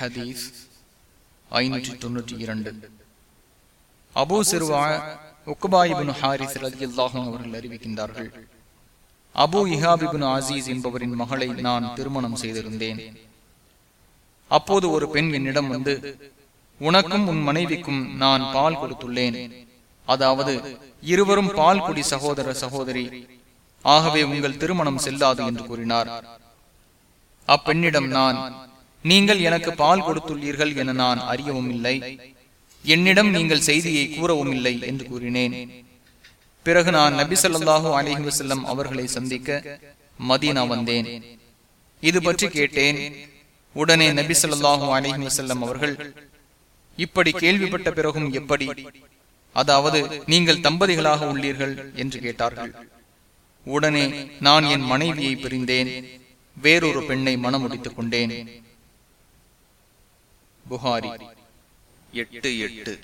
ஹதீஸ் ஐநூற்றி தொன்னூற்றி இரண்டு. அபூ சிறுவா உக்குபாயிபின் ஹாரிஸ் ரதி அல்லாஹும் அவர்கள் அறிவிக்கின்றார்கள் அபு இஹாபிபின் ஆசீஸ் என்பவரின் மகளை நான் திருமணம் செய்திருந்தேன். அப்போது ஒரு பெண் என்னிடம் வந்து உனக்கும் உன் மனைவிக்கும் நான் பால் கொடுத்துள்ளேன். அதாவது இருவரும் பால் குடி சகோதர சகோதரி. ஆகவே உங்கள் திருமணம் செல்லாது என்று கூறினார். அப்பெண்ணிடம் நான் நீங்கள் எனக்கு பால் கொடுத்துள்ளீர்கள் என நான் அறியவும் இல்லை என்னிடம் நீங்கள் செய்தியை கூறவும் இல்லை என்று கூறினேன். பிறகு நான் நபி சொல்லாஹூ அலிஹி வசல்லம் அவர்களை சந்திக்க மதீனா வந்தேன். இது பற்றி கேட்டேன். உடனே நபி சொல்லாஹூ அலிஹி வசல்லம் அவர்கள் இப்படி கேள்விப்பட்ட பிறகும் எப்படி? அதாவது நீங்கள் தம்பதிகளாக உள்ளீர்கள்? என்று கேட்டார்கள். உடனே நான் என் மனைவியை பிரிந்தேன். வேறொரு பெண்ணை மனமுடித்துக் கொண்டேன். புகாரி. எட்டு எட்டு.